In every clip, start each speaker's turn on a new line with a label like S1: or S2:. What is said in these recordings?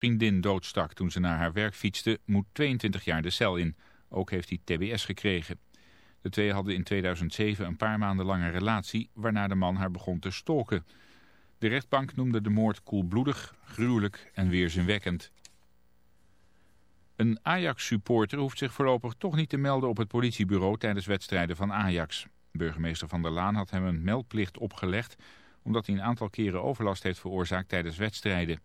S1: vriendin doodstak toen ze naar haar werk fietste, moet 22 jaar de cel in. Ook heeft hij tbs gekregen. De twee hadden in 2007 een paar maanden lange relatie, waarna de man haar begon te stalken. De rechtbank noemde de moord koelbloedig, gruwelijk en weerzinwekkend. Een Ajax-supporter hoeft zich voorlopig toch niet te melden op het politiebureau tijdens wedstrijden van Ajax. Burgemeester Van der Laan had hem een meldplicht opgelegd omdat hij een aantal keren overlast heeft veroorzaakt tijdens wedstrijden.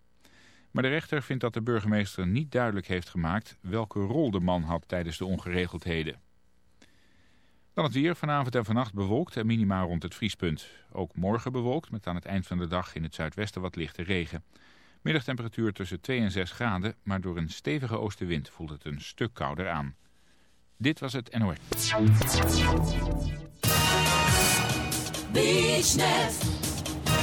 S1: Maar de rechter vindt dat de burgemeester niet duidelijk heeft gemaakt welke rol de man had tijdens de ongeregeldheden. Dan het weer, vanavond en vannacht bewolkt en minima rond het vriespunt. Ook morgen bewolkt, met aan het eind van de dag in het zuidwesten wat lichte regen. Middagtemperatuur tussen 2 en 6 graden, maar door een stevige oostenwind voelt het een stuk kouder aan. Dit was het NOS.
S2: BeachNet,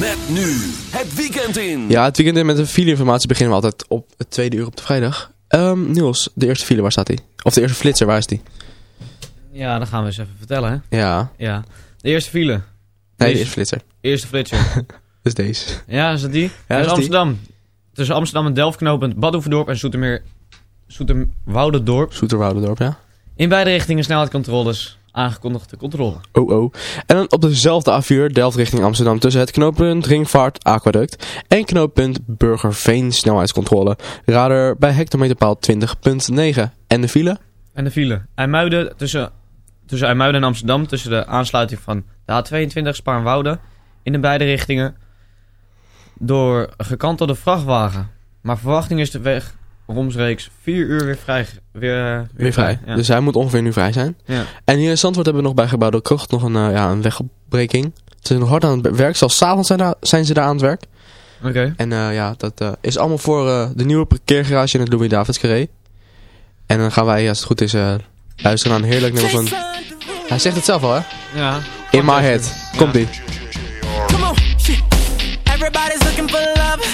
S3: Met nu het weekend in.
S4: Ja, het weekend in met een file-informatie beginnen we altijd op het tweede uur op de vrijdag. Ehm Niels, de eerste file, waar staat die? Of de eerste flitser, waar is die?
S5: Ja, dan gaan we eens even vertellen, hè.
S4: Ja,
S5: Ja. De eerste file.
S4: nee, de eerste flitser.
S5: Eerste flitser.
S4: Dus deze.
S5: ja, is dat die?
S4: dat
S5: Ja,
S4: is die.
S5: Amsterdam. Tussen Amsterdam en Delft knooppunt Badhoevedorp en Zoetermeer... Zoeterwoudendorp.
S4: Zoeterwoudendorp, ja.
S5: In beide richtingen snelheidscontroles. Aangekondigde controle.
S4: Oh, oh. En dan op dezelfde A4, Delft richting Amsterdam, tussen het knooppunt Ringvaart Aquaduct en knooppunt Burgerveen snelheidscontrole. Radar bij hectometerpaal 20.9. En de file?
S5: En de file. IJmuiden tussen, tussen IJmuiden en Amsterdam. Tussen de aansluiting van de A22 Spaarnwoude. In de beide richtingen. Door gekantelde vrachtwagen. Maar verwachting is de weg romsreeks 4 uur weer vrij. Weer,
S4: Weer vrij.
S5: Ja.
S4: Dus hij moet ongeveer nu vrij zijn.
S5: ja.
S4: En hier in Zandvoort hebben we nog bij gebouwde krocht nog een, eh, ja, een wegopbreking. Ze zijn nog hard aan het werk. Zelfs s'avonds zijn, daar- zijn ze daar aan het werk.
S5: Oké.
S4: En eh, ja, dat eh, is allemaal voor eh, de nieuwe parkeergarage in het Louis Davids Carré. En dan gaan wij, als het goed is, eh, luisteren naar een heerlijk nummer van... Hij zegt het zelf al, hè?
S5: Ja.
S4: In my head. Komt ie.
S6: Come on, shit. Everybody's looking for love.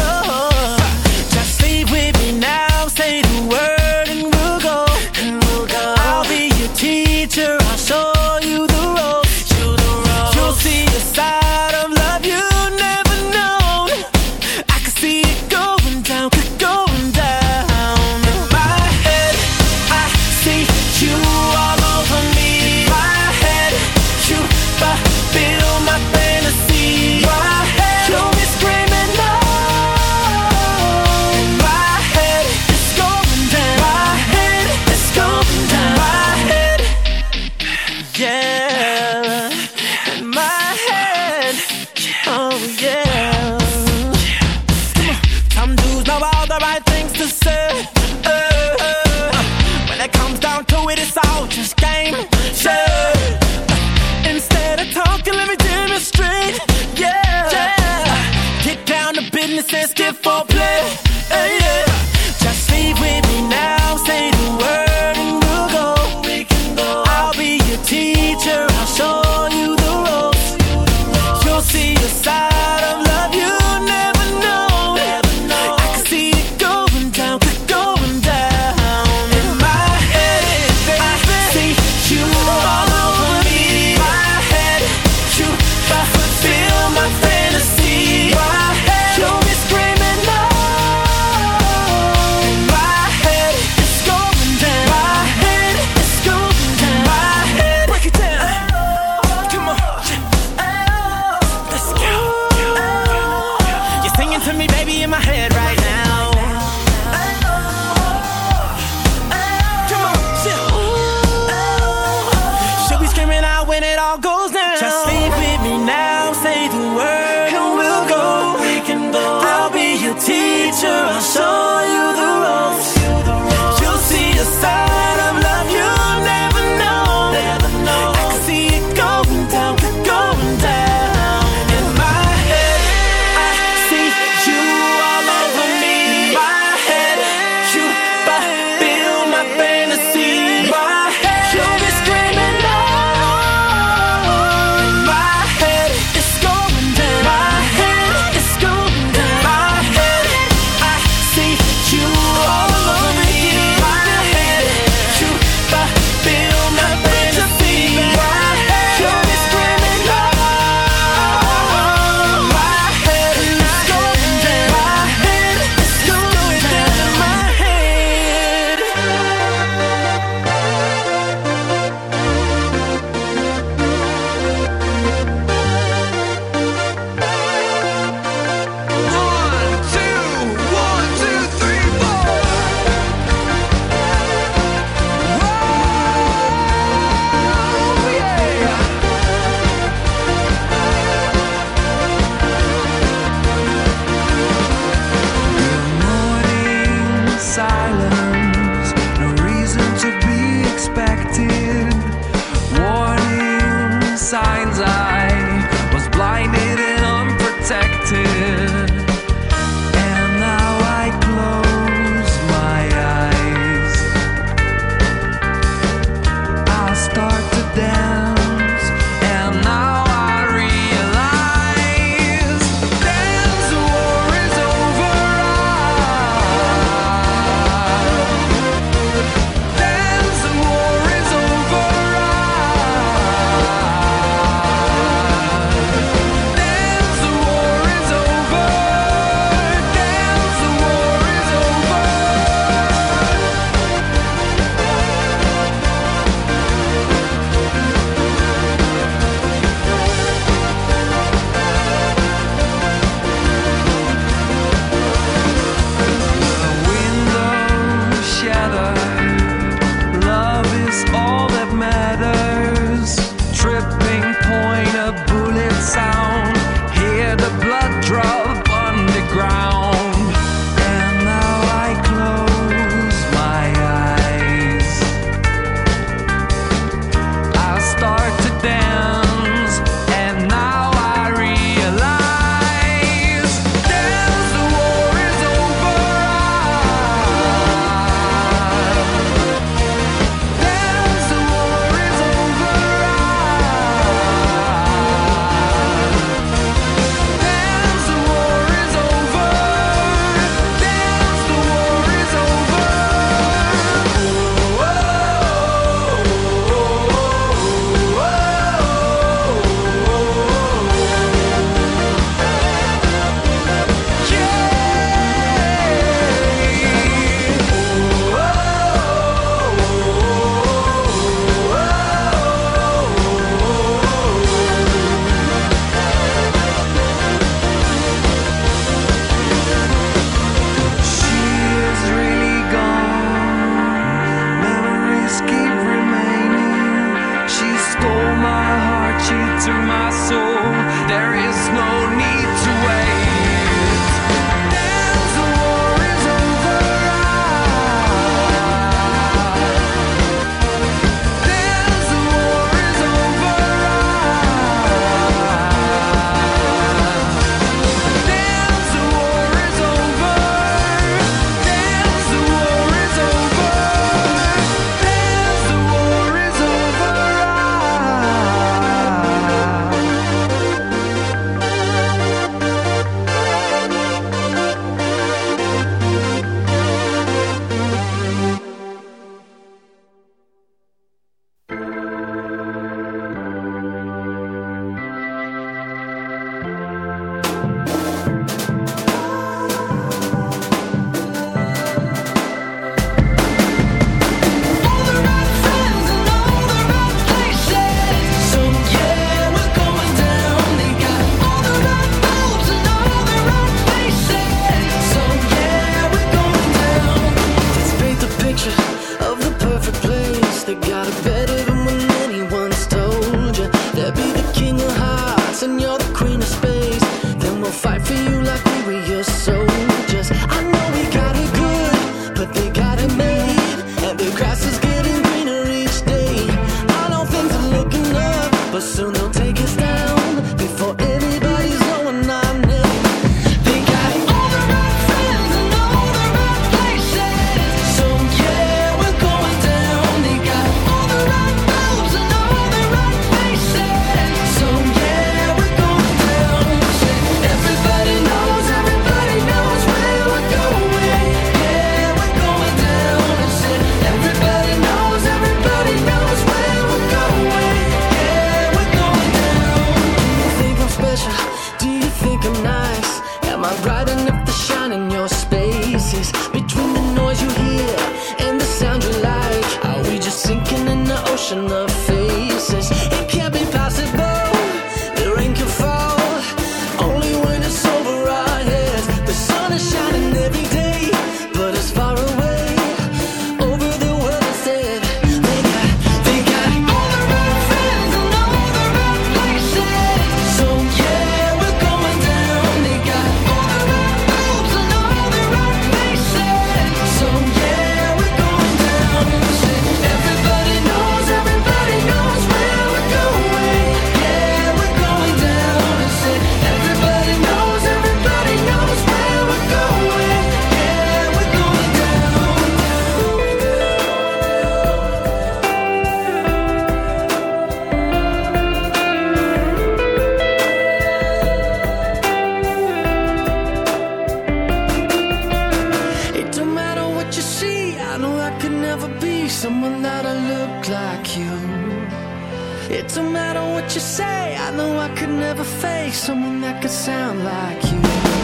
S7: Someone that could sound like you.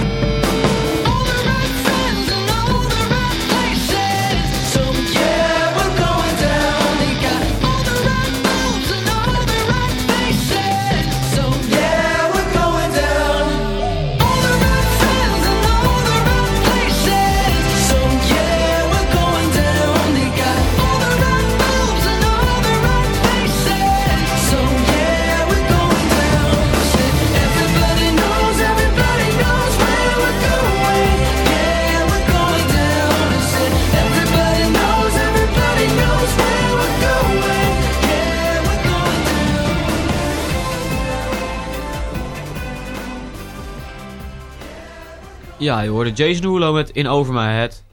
S5: Ja, je hoorde Jason Derulo met In Over My Head.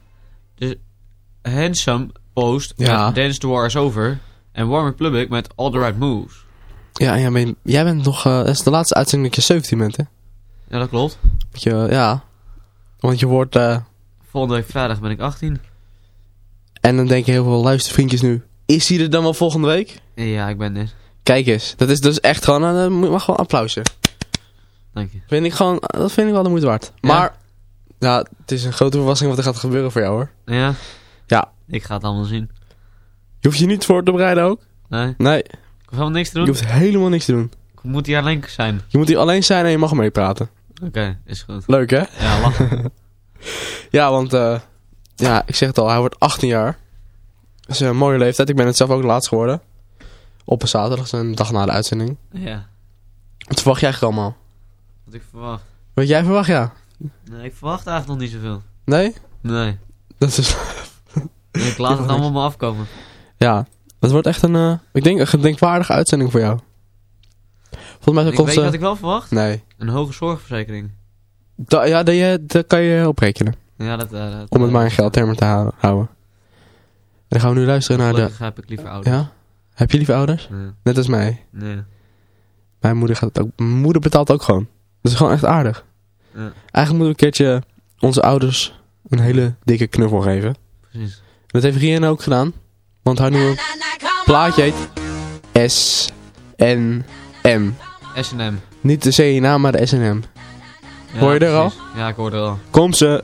S5: De Handsome Post
S4: Ja.
S5: met Dance the War is Over. En Warm Republic met All the Right Moves.
S4: Ja, ja maar jij bent nog... eh dat is de laatste uitzending dat je 17 bent, hè?
S5: Ja, dat klopt.
S4: Je, ja. Want je wordt... eh,
S5: Volgende week vrijdag ben ik 18.
S4: en dan denken heel veel luistervriendjes nu... Is hij er dan wel volgende week?
S5: Ja, ik ben er.
S4: Kijk eens. Dat is dus echt gewoon... moet mag gewoon applausje.
S5: Dank je.
S4: Vind ik gewoon... Dat vind ik wel de moeite waard. Maar... Ja, het is een grote verrassing wat er gaat gebeuren voor jou, hoor.
S5: Ja?
S4: Ja.
S5: Ik ga het allemaal zien.
S4: Je hoeft je niet voor te bereiden ook.
S5: Nee?
S4: Nee.
S5: Ik hoef helemaal niks te
S4: Je
S5: doen.
S4: hoeft helemaal niks te doen.
S5: Ik moet hier alleen zijn.
S4: Je moet hier alleen zijn en je mag meepraten.
S5: Oké, is goed.
S4: Leuk, hè?
S5: Ja, lachen.
S4: Ja, want... eh ja, ik zeg het al. Hij wordt 18 jaar. Dat is een mooie leeftijd. Ik ben het zelf ook laatst geworden. Op een zaterdag, een dag na de uitzending.
S5: ja,
S4: Wat verwacht jij eigenlijk allemaal?
S5: wat ik verwacht.
S4: Wat jij verwacht, ja.
S5: Nee, ik verwacht eigenlijk nog niet zoveel.
S4: Nee?
S5: Nee.
S4: Dat is...
S5: Nee, ik laat het allemaal maar afkomen.
S4: Ja. Het wordt echt een... eh, ik denk een gedenkwaardige uitzending voor jou. Volgens mij
S5: Ik
S4: komt
S5: weet je wat ik wel verwacht?
S4: Nee.
S5: Een hoge zorgverzekering.
S4: Da ja, daar je- daar kan je op rekenen.
S5: Ja, dat... eh, dat
S4: Om het
S5: eh,
S4: maar in geldtermen te hou- houden. En dan gaan we nu luisteren naar de...
S5: Heb ik liever ouders.
S4: Ja? Heb je lieve ouders?
S5: Nee.
S4: Net als mij.
S5: Nee.
S4: Mijn moeder, gaat het ook, mijn moeder betaalt ook gewoon. Dat is gewoon echt aardig.
S5: Ja,
S4: Eigenlijk moeten we een keertje onze ouders een hele dikke knuffel geven.
S5: precies.
S4: Dat heeft Rien ook gedaan. Want haar nieuwe plaatje heet S N M.
S5: S&M.
S4: Niet de CNA, maar de SNM.
S5: Ja,
S4: Hoor je er al?
S5: Ja, ik hoor er al.
S4: Kom ze.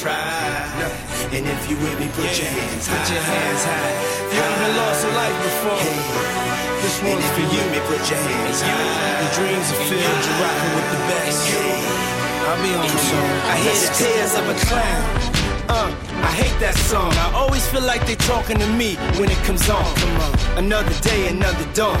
S8: Try. And if you with me, put your hands high. Put your hands high. If you ever lost a life before, Hey. this one's for you. Me, put your hands high. The dreams are filled, you're rocking with the best. I'll be on soon. I hear the tears of a clown. Uh, I hate that song. I always feel like they're talking to me when it comes on. Come on. Another day, another dawn.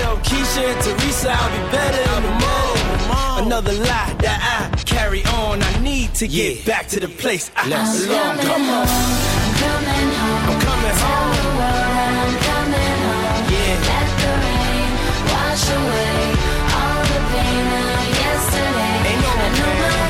S8: Tell Keisha and Teresa I'll be better in the morning. Another lie that I carry on. I need to get back to the place I belong. Come on.
S2: I'm coming home.
S8: I'm coming
S2: Tell
S8: home.
S2: the world I'm coming home.
S8: Yeah.
S2: Let the rain wash away all the pain of yesterday.
S8: Ain't no
S2: I know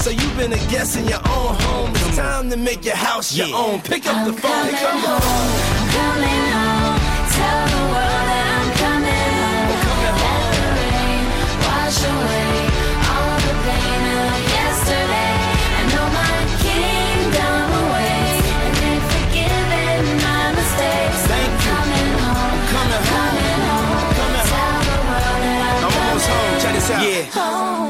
S8: So you've been a guest in your own home. It's time to make your house your own. Pick up the phone and come on.
S2: I'm coming home. Tell the world that I'm coming home. Let the rain wash away all the pain of yesterday. I know my kingdom awaits, and they've forgiven my mistakes.
S8: Thank you.
S2: Coming home.
S8: Coming home.
S2: Coming home.
S8: Coming
S2: Tell the world that I'm,
S8: I'm almost home. Check this out. Yeah.
S2: home.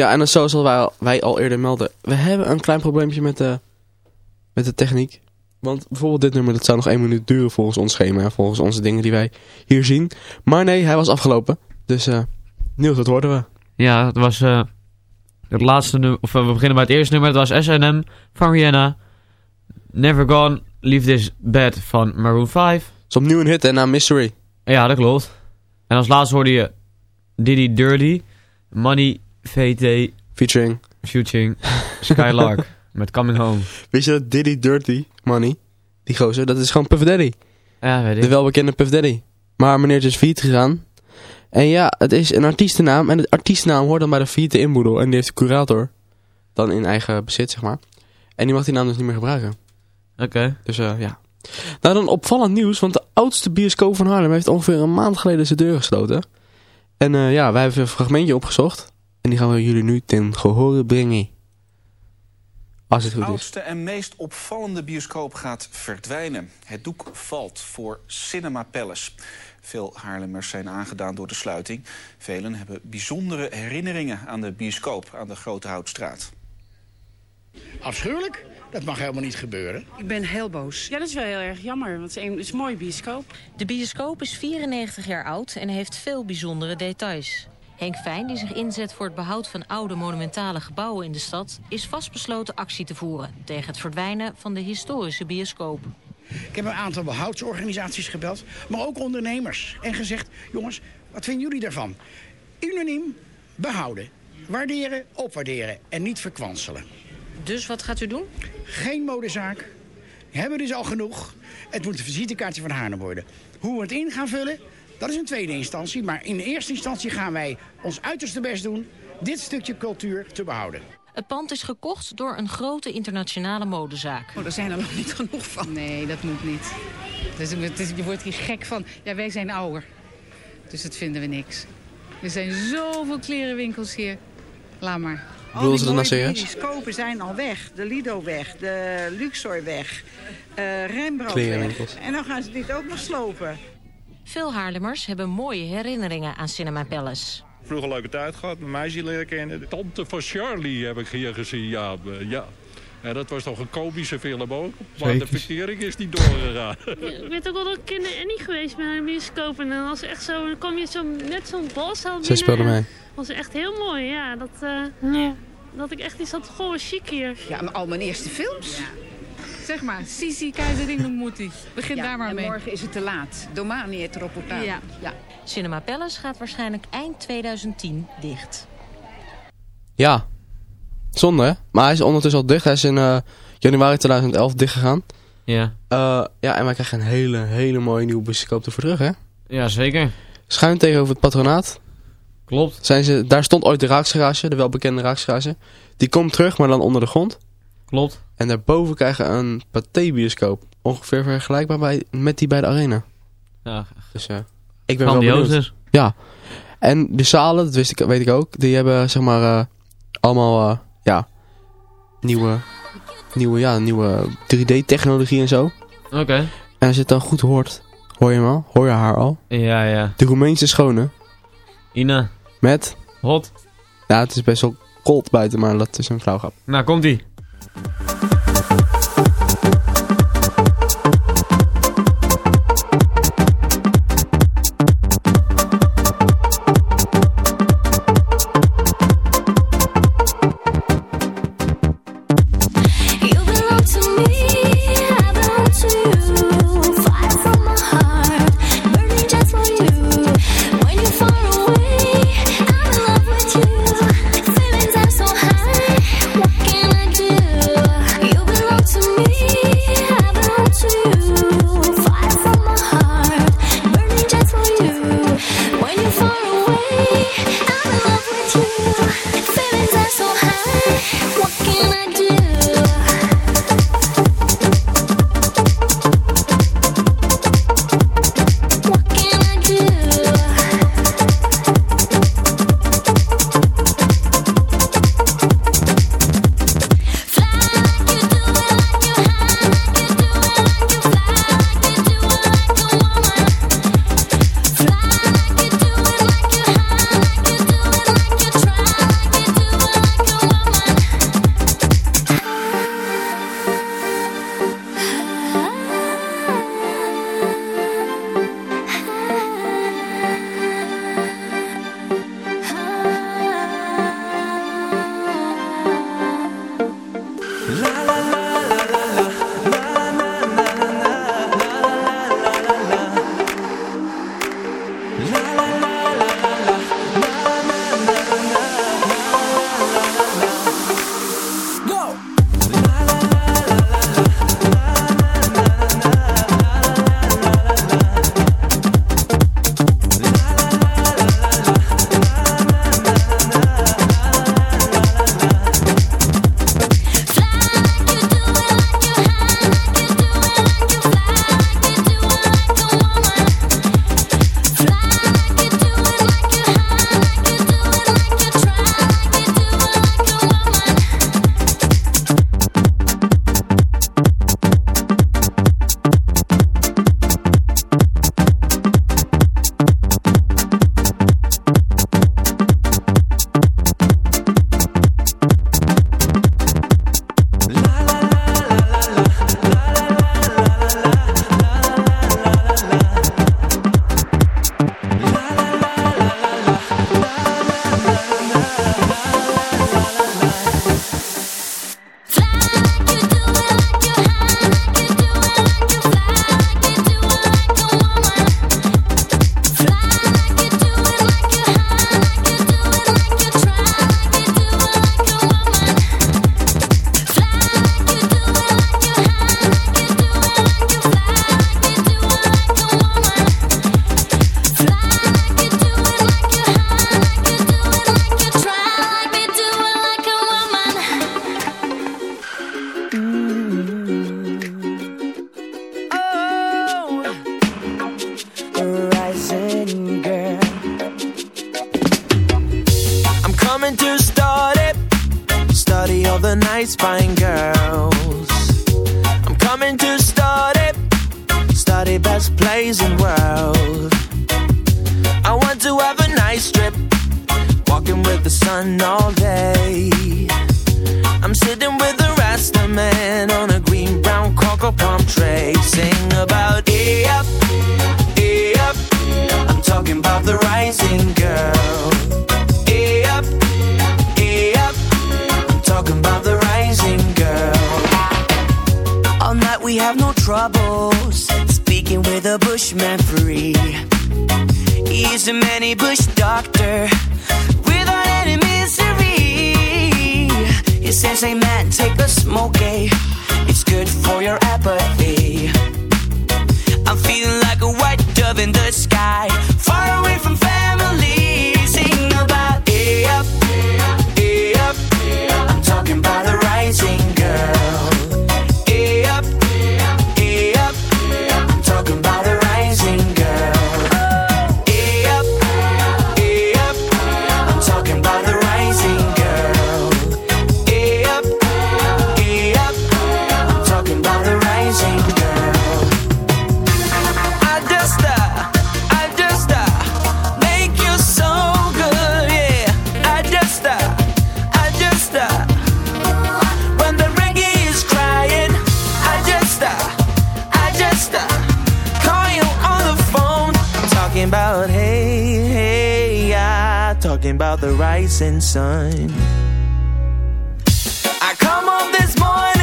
S4: Ja, en dan zoals al wij, wij al eerder melden. We hebben een klein probleempje met de, met de techniek. Want bijvoorbeeld dit nummer, dat zou nog één minuut duren volgens ons schema. Volgens onze dingen die wij hier zien. Maar nee, hij was afgelopen. Dus Niels, dat hoorden we.
S5: Ja, het was eh, het laatste nummer, of eh, we beginnen bij het eerste nummer. Het was S&M van Rihanna. Never Gone, Leave This Bed van Maroon 5.
S4: Het is opnieuw een hit en na Mystery.
S5: Ja, dat klopt. En als laatste hoorde je Diddy Dirty, Money, VT,
S4: Featuring.
S5: Futuring, Skylark met Coming Home.
S4: Weet je dat Diddy Dirty Money, die gozer, dat is gewoon Puff Daddy.
S5: Ja, weet
S4: De
S5: ik.
S4: welbekende Puff Daddy. Maar meneer is failliet gegaan. En ja, het is een artiestennaam. En de artiestennaam hoort dan bij de failliete inboedel. En die heeft de curator. Dan in eigen bezit, zeg maar. En die mag die naam dus niet meer gebruiken.
S5: Oké.
S4: Dus eh, ja. Nou, dan opvallend nieuws. Want de oudste bioscoop van Haarlem heeft ongeveer een maand geleden zijn deur gesloten. En eh, ja, wij hebben een fragmentje opgezocht. En die gaan we jullie nu ten gehore brengen. Als het
S9: De
S4: goed is.
S9: oudste en meest opvallende bioscoop gaat verdwijnen. Het doek valt voor Cinema Palace. Veel Haarlemmers zijn aangedaan door de sluiting. Velen hebben bijzondere herinneringen aan de bioscoop aan de Grote Houtstraat.
S10: Afschuwelijk? Dat mag helemaal niet gebeuren.
S11: Ik ben heel boos. Ja, dat is wel heel erg jammer, want het is een, het is een mooie bioscoop.
S12: De bioscoop is 94 jaar oud en heeft veel bijzondere details. Henk Fijn, die zich inzet voor het behoud van oude monumentale gebouwen in de stad... is vastbesloten actie te voeren tegen het verdwijnen van de historische bioscoop.
S10: Ik heb een aantal behoudsorganisaties gebeld, maar ook ondernemers. En gezegd, jongens, wat vinden jullie daarvan? Unaniem behouden, waarderen, opwaarderen en niet verkwanselen.
S12: Dus wat gaat u doen?
S10: Geen modezaak. Hebben we dus al genoeg. Het moet een visitekaartje van Haarlem worden. Hoe we het in gaan vullen, dat is een tweede instantie. Maar in de eerste instantie gaan wij ons uiterste best doen... dit stukje cultuur te behouden.
S12: Het pand is gekocht door een grote internationale modezaak.
S11: Oh, er zijn er nog niet genoeg van. Nee, dat moet niet. Dus het is, je wordt hier gek van. Ja, wij zijn ouder. Dus dat vinden we niks. Er zijn zoveel klerenwinkels hier. Laat maar.
S4: Dat nou serieus?
S13: bioscopen zijn al weg. De Lido weg, de Luxor weg, eh Rembrandt
S4: Klerenwinkels.
S13: weg. En dan gaan ze dit ook nog slopen.
S12: Veel Haarlemmers hebben mooie herinneringen aan Cinema Palace.
S14: Vroeger een leuke tijd gehad, mijn meisje leren kennen.
S15: Tante van Charlie heb ik hier gezien, ja. eh, ja. En dat was toch een komische film ook. Maar de verkering is niet doorgegaan.
S16: Ik ben ook wel door kinder Annie geweest bij een bioscoop. En dan was echt zo, dan kwam je zo net zo'n balzaal binnen.
S4: Zij speelde
S16: en
S4: mee.
S16: was echt heel mooi, ja. Dat, eh, dat ik echt iets had, goh, chic hier.
S11: Ja, maar al mijn eerste films. Zeg maar, Sisi Keizerin Moetie. Begin daar maar
S13: en
S11: mee.
S13: morgen is het te laat. Domani het Ropotaan.
S11: Ja.
S13: ja.
S12: Cinema Palace gaat waarschijnlijk eind 2010 dicht.
S4: Ja. Zonde, hè? Maar hij is ondertussen al dicht. Hij is in eh, januari 2011 dichtgegaan.
S5: Ja.
S4: Eh, ja, en wij krijgen een hele, hele mooie nieuwe bioscoop ervoor terug, hè?
S5: Ja, zeker.
S4: Schuin tegenover het patronaat.
S5: Klopt.
S4: Zijn ze, daar stond ooit de raaksgarage, de welbekende raaksgarage. Die komt terug, maar dan onder de grond.
S5: Klopt.
S4: En daarboven krijgen we een pathé-bioscoop. Ongeveer vergelijkbaar bij, met die bij de arena.
S5: Ja.
S4: Dus eh, ik ben wel benieuwd.
S5: dus.
S4: Ja. En de zalen, dat wist ik, weet ik ook, die hebben zeg maar eh, allemaal, eh, ja, nieuwe, nieuwe, ja, nieuwe 3D-technologie en zo.
S5: Oké.
S4: En als je het dan goed hoort, hoor je hem al? Hoor je haar al?
S5: Ja, ja.
S4: De Roemeense schone.
S5: Ina.
S4: Met?
S5: Hot.
S4: Ja, het is best wel koud buiten, maar dat is een flauwgrap.
S5: Nou, komt-ie.
S2: You
S17: talking about the rising sun. I come home this morning.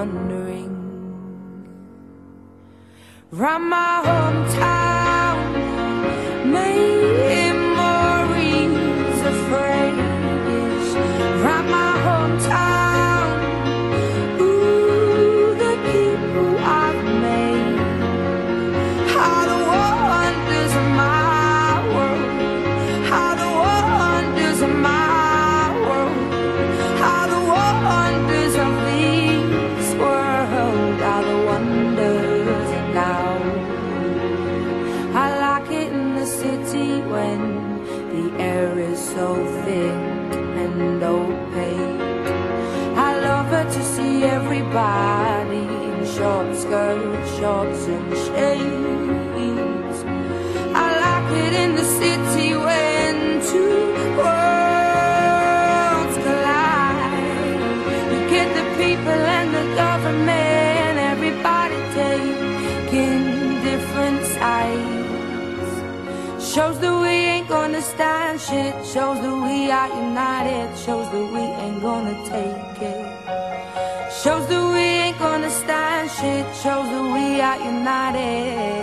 S18: wandering round my hometown. Maybe body in short skirts, shorts and shades. I like it in the city when two worlds collide. You get the people and the government, everybody taking different sides. Shows the gonna stand shit Shows that we are united Shows that we ain't gonna take shows that we are united.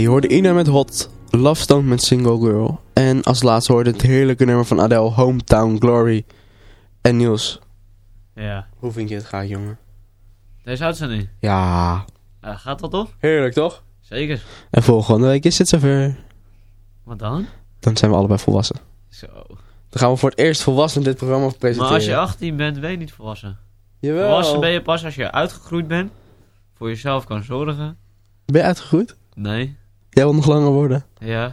S4: Je hoorde Ina met Hot, Love Stone met Single Girl. En als laatste hoorde het heerlijke nummer van Adele, Hometown Glory. En Niels,
S5: Ja.
S4: hoe vind je het gaat, jongen?
S5: Deze uitzending.
S4: Ja,
S5: Ja, gaat dat toch?
S4: heerlijk toch?
S5: Zeker.
S4: En volgende week is het zover.
S5: Wat dan?
S4: Dan zijn we allebei volwassen.
S5: Zo.
S4: Dan gaan we voor het eerst volwassen dit programma presenteren.
S5: Maar als je 18 bent, ben je niet volwassen.
S4: Jawel.
S5: Volwassen ben je pas als je uitgegroeid bent. Voor jezelf kan zorgen.
S4: Ben je uitgegroeid?
S5: Nee.
S4: Jij wil nog langer worden?
S5: Ja.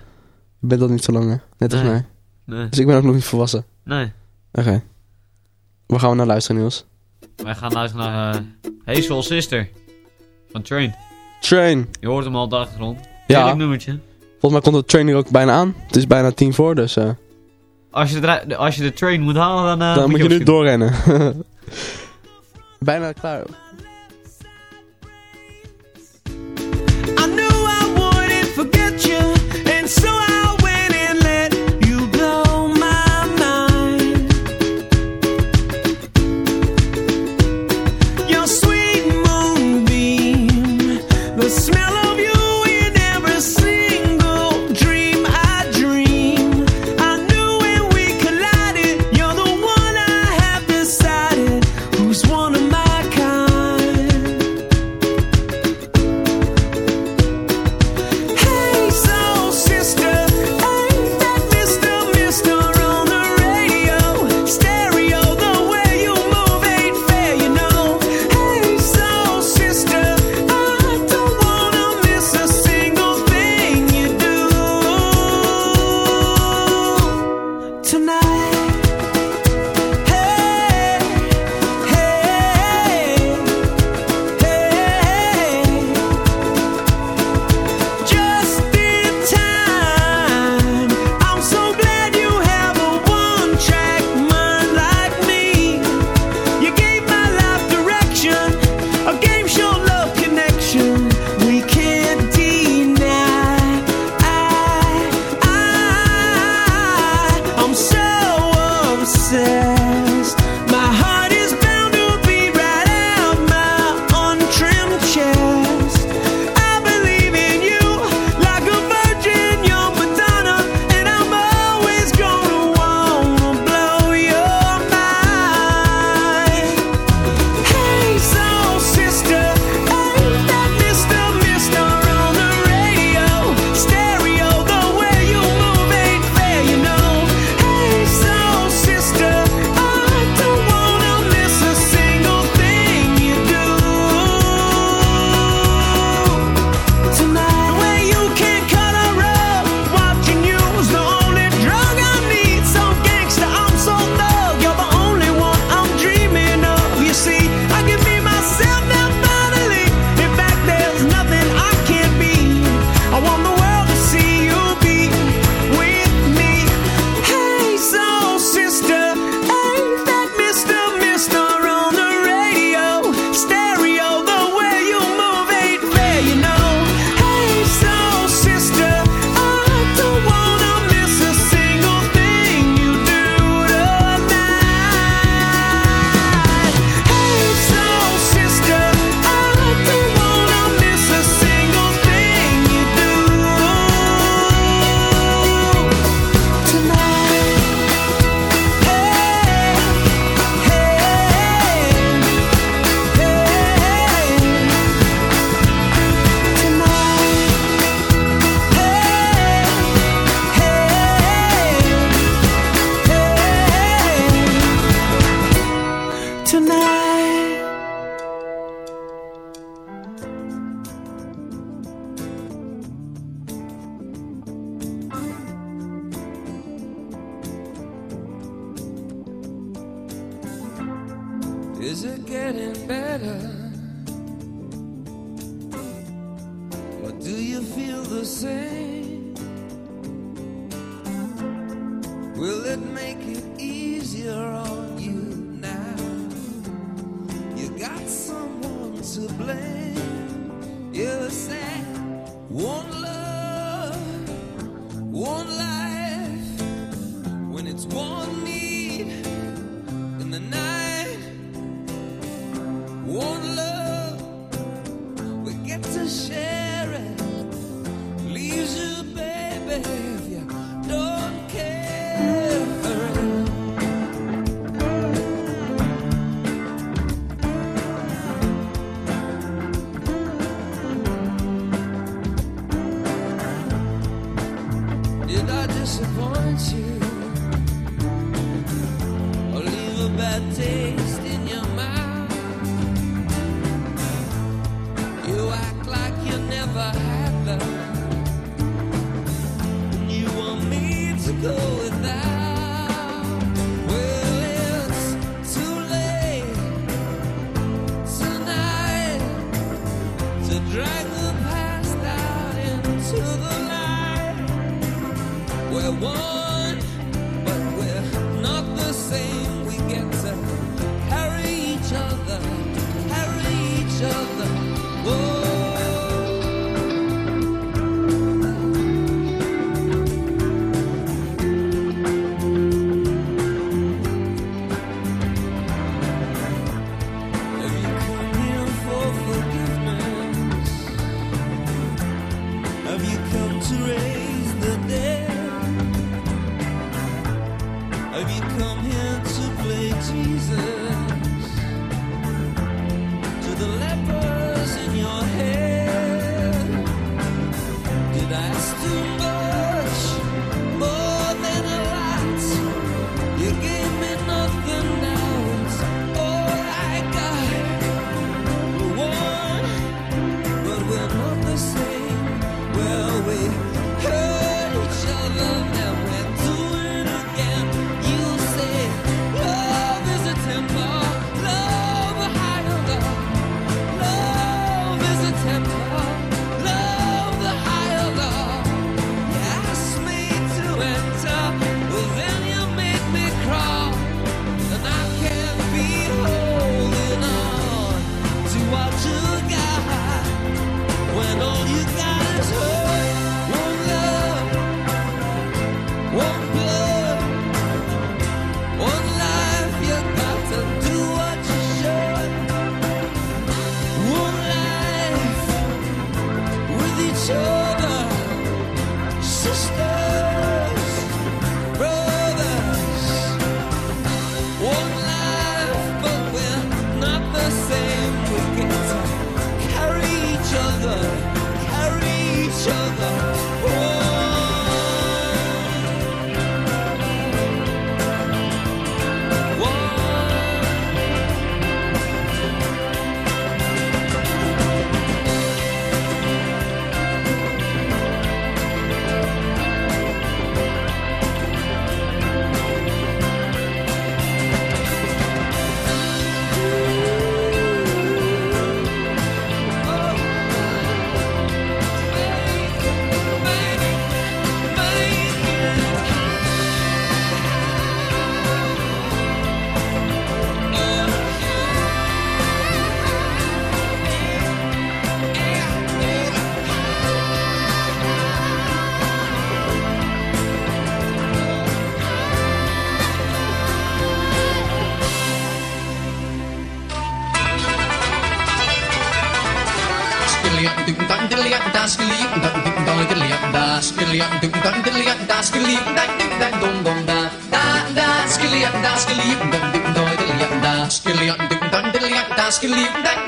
S4: Je bent al niet zo lang, hè? net als
S5: Nee.
S4: mij.
S5: Nee.
S4: Dus ik ben ook nog niet volwassen.
S5: Nee.
S4: Oké. Waar gaan we naar luisteren, Niels?
S5: Wij gaan luisteren naar uh, Hey Soul Sister. Van Train.
S4: Train.
S5: Je hoort hem al op de achtergrond.
S4: Ja.
S5: Heerlijk nummertje.
S4: Volgens mij komt de train er ook bijna aan. Het is bijna tien voor, dus eh,
S5: Als je, de, als je de train moet halen, dan, eh,
S4: dan moet je nu doorrennen. bijna klaar.
S19: Will it make it easier on you now? You got someone to blame. You say, won't. skili da ding da dong dong da. Da da skili da skili dum dum doi da.
S20: Skili dum dum doi da skili da. Skili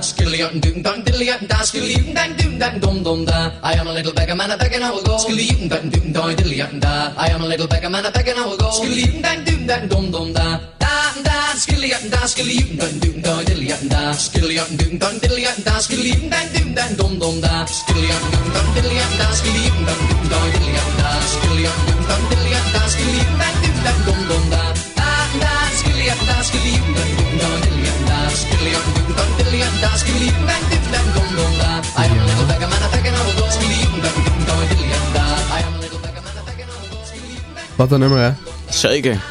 S20: da up and doom dun diddly up and da skilly up and dun doom dun dum dum da I am a little beggar man a begging I will go. Skilly up and dun doom dun diddly up and da I am a little beggar man a begging I will go. Skilly up and dun doom dun dum dum da da and da skilly up and da skilly up and dun doom dun diddly up and da skilly up and doom dun diddly up and da skilly up and dun doom dum dum da skilly up and doom dun diddly up and da skilly up and dun
S4: Wat een nummer, hè?
S5: Zeker.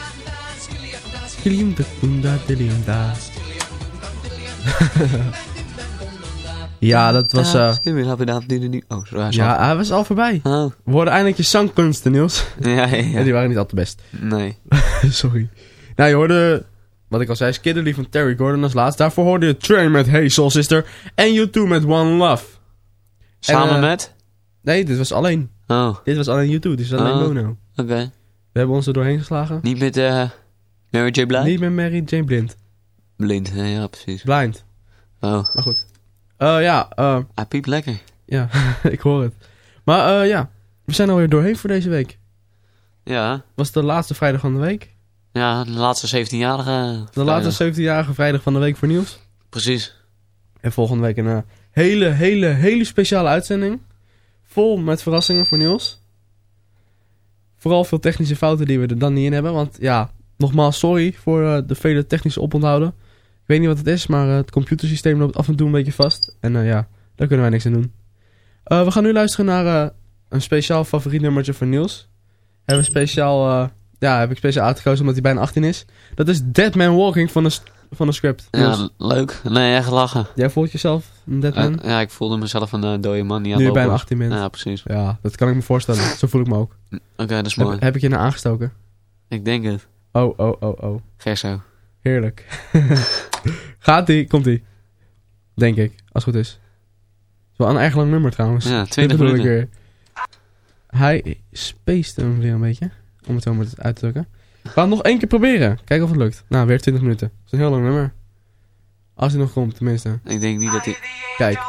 S4: Ja, dat was... eh
S5: Oh, sorry.
S4: ja, hij was al voorbij. We worden eindelijk je zangkunsten, Niels.
S5: Ja, ja, ja.
S4: die waren niet al te best.
S5: Nee.
S4: Sorry. Nou, je hoorde, wat ik al zei, Skidderly van Terry Gordon als laatst. Daarvoor hoorde je Train met Hey Soul Sister. En U2 met One Love.
S5: Samen
S4: En, eh,
S5: met?
S4: Nee, dit was alleen.
S5: Oh.
S4: Dit was alleen U2, dit is alleen
S5: Oh,
S4: mono.
S5: Oké.
S4: We hebben ons er doorheen geslagen.
S5: Niet met eh Mary J. Blige?
S4: Niet met Mary Jane Blind.
S5: Blind, ja, ja, precies.
S4: Blind.
S5: Oh.
S4: Maar goed. Eh ja, eh...
S5: Hij piept lekker.
S4: Ja, ik hoor het. Maar eh ja, we zijn alweer doorheen voor deze week.
S5: Ja.
S4: Was het de laatste vrijdag van de week?
S5: Ja, de laatste 17-jarige.
S4: De laatste 17-jarige vrijdag van de week voor nieuws.
S5: Precies.
S4: En volgende week een eh, hele, hele, hele speciale uitzending. Vol met verrassingen voor Niels. Vooral veel technische fouten die we er dan niet in hebben. Want ja, nogmaals sorry voor eh, de vele technische oponthouden. Ik weet niet wat het is, maar eh, het computersysteem loopt af en toe een beetje vast. En eh, ja, daar kunnen wij niks aan doen. We gaan nu luisteren naar een speciaal favoriet nummertje van Niels. Hebben speciaal, ja, heb ik speciaal uitgekozen omdat hij bijna 18 is. Dat is Dead Man Walking van de, van de script. Niels.
S5: Ja, leuk. Nee, echt lachen.
S4: Jij voelt jezelf een dead man?
S5: Eh, ja, ik voelde mezelf een uh, dode man. Die
S4: Nu bijna
S5: lopen
S4: 18 bent.
S5: was. Ja, precies.
S4: Ja, dat kan ik me voorstellen. Zo voel ik me ook.
S5: Oké, dat is mooi.
S4: heb ik je nou aangestoken?
S5: Ik denk het.
S4: Oh, oh, oh, oh.
S5: Verso.
S4: Heerlijk. Gaat die? Komt die? Denk ik, als het goed is. Het is wel een erg lang nummer trouwens.
S5: Ja,
S4: Dit
S5: 20
S4: bedoel ik
S5: minuten.
S4: Hij spaced hem weer een beetje. Om het zo maar uit te drukken. Het nog één keer proberen. Kijken of het lukt. Nou, weer 20 minuten. Dat is een heel lang nummer. Als hij nog komt, tenminste.
S5: Ik denk niet dat hij...
S4: Kijk.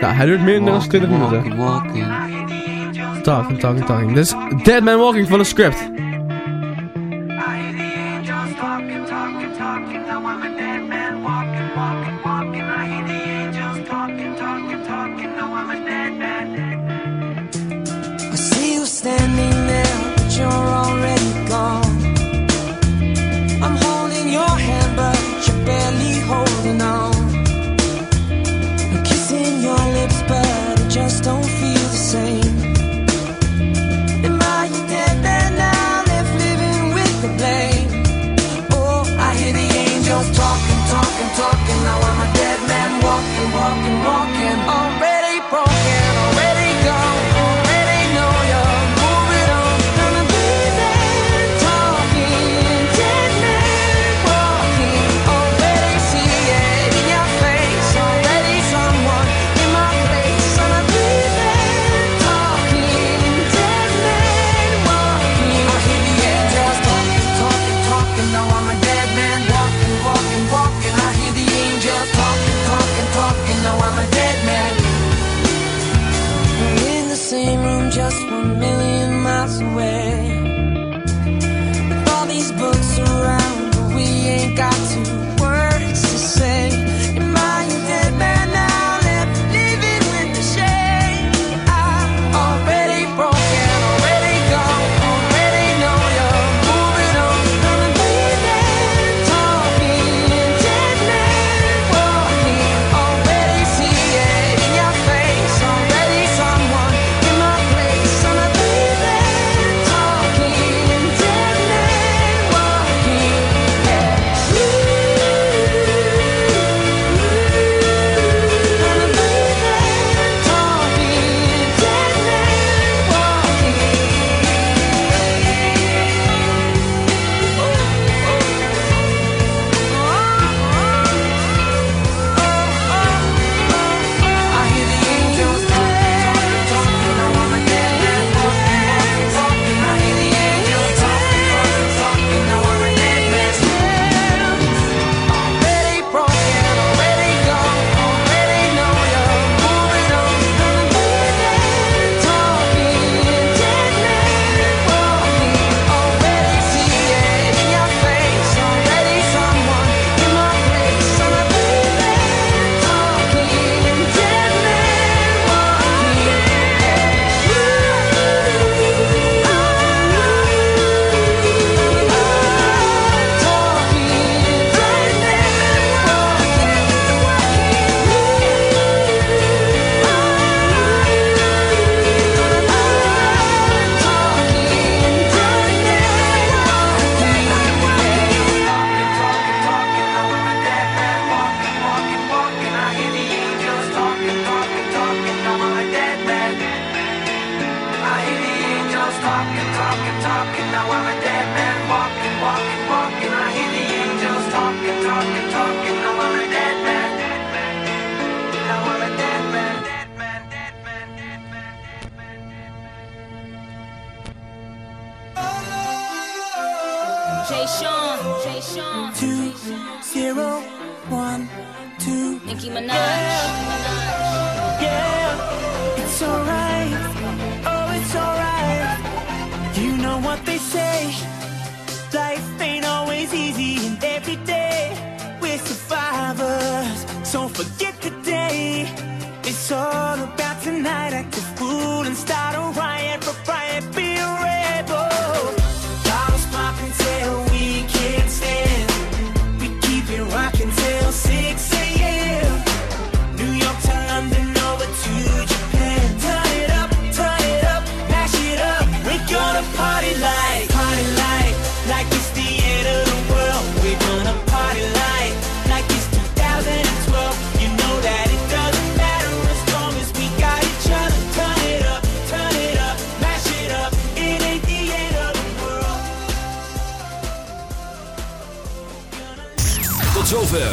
S4: Nou, hij duurt minder dan 20 minuten.
S5: Walking,
S4: Talking, talking, talking. Dit is Dead Man Walking van de script.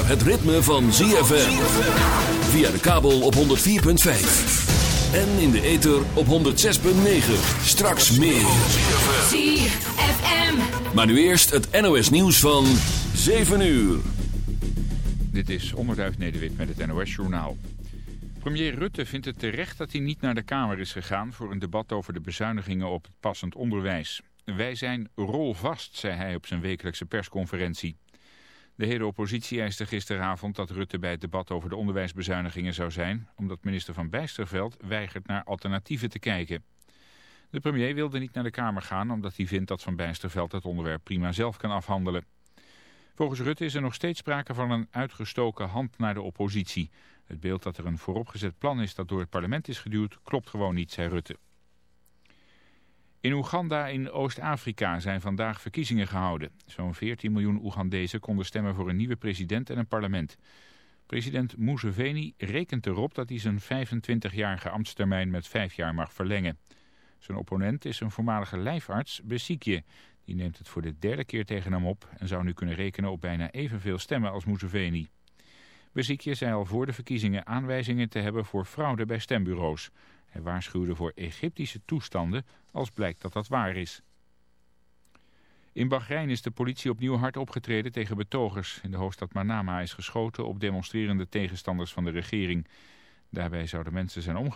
S3: Het ritme van ZFM. Via de kabel op 104.5. En in de ether op 106.9. Straks meer.
S21: ZFM.
S3: Maar nu eerst het NOS nieuws van 7 uur.
S1: Dit is Onderduif Nederwit met het NOS Journaal. Premier Rutte vindt het terecht dat hij niet naar de Kamer is gegaan... voor een debat over de bezuinigingen op het passend onderwijs. Wij zijn rolvast, zei hij op zijn wekelijkse persconferentie. De hele oppositie eiste gisteravond dat Rutte bij het debat over de onderwijsbezuinigingen zou zijn... omdat minister Van Bijsterveld weigert naar alternatieven te kijken. De premier wilde niet naar de Kamer gaan omdat hij vindt dat Van Bijsterveld het onderwerp prima zelf kan afhandelen. Volgens Rutte is er nog steeds sprake van een uitgestoken hand naar de oppositie. Het beeld dat er een vooropgezet plan is dat door het parlement is geduwd klopt gewoon niet, zei Rutte. In Oeganda in Oost-Afrika zijn vandaag verkiezingen gehouden. Zo'n 14 miljoen Oegandezen konden stemmen voor een nieuwe president en een parlement. President Museveni rekent erop dat hij zijn 25-jarige ambtstermijn met vijf jaar mag verlengen. Zijn opponent is een voormalige lijfarts, Besikje. Die neemt het voor de derde keer tegen hem op en zou nu kunnen rekenen op bijna evenveel stemmen als Museveni. Besikje zei al voor de verkiezingen aanwijzingen te hebben voor fraude bij stembureaus. Hij waarschuwde voor Egyptische toestanden als blijkt dat dat waar is. In Bahrein is de politie opnieuw hard opgetreden tegen betogers. In de hoofdstad Manama is geschoten op demonstrerende tegenstanders van de regering. Daarbij zouden mensen zijn omgekomen.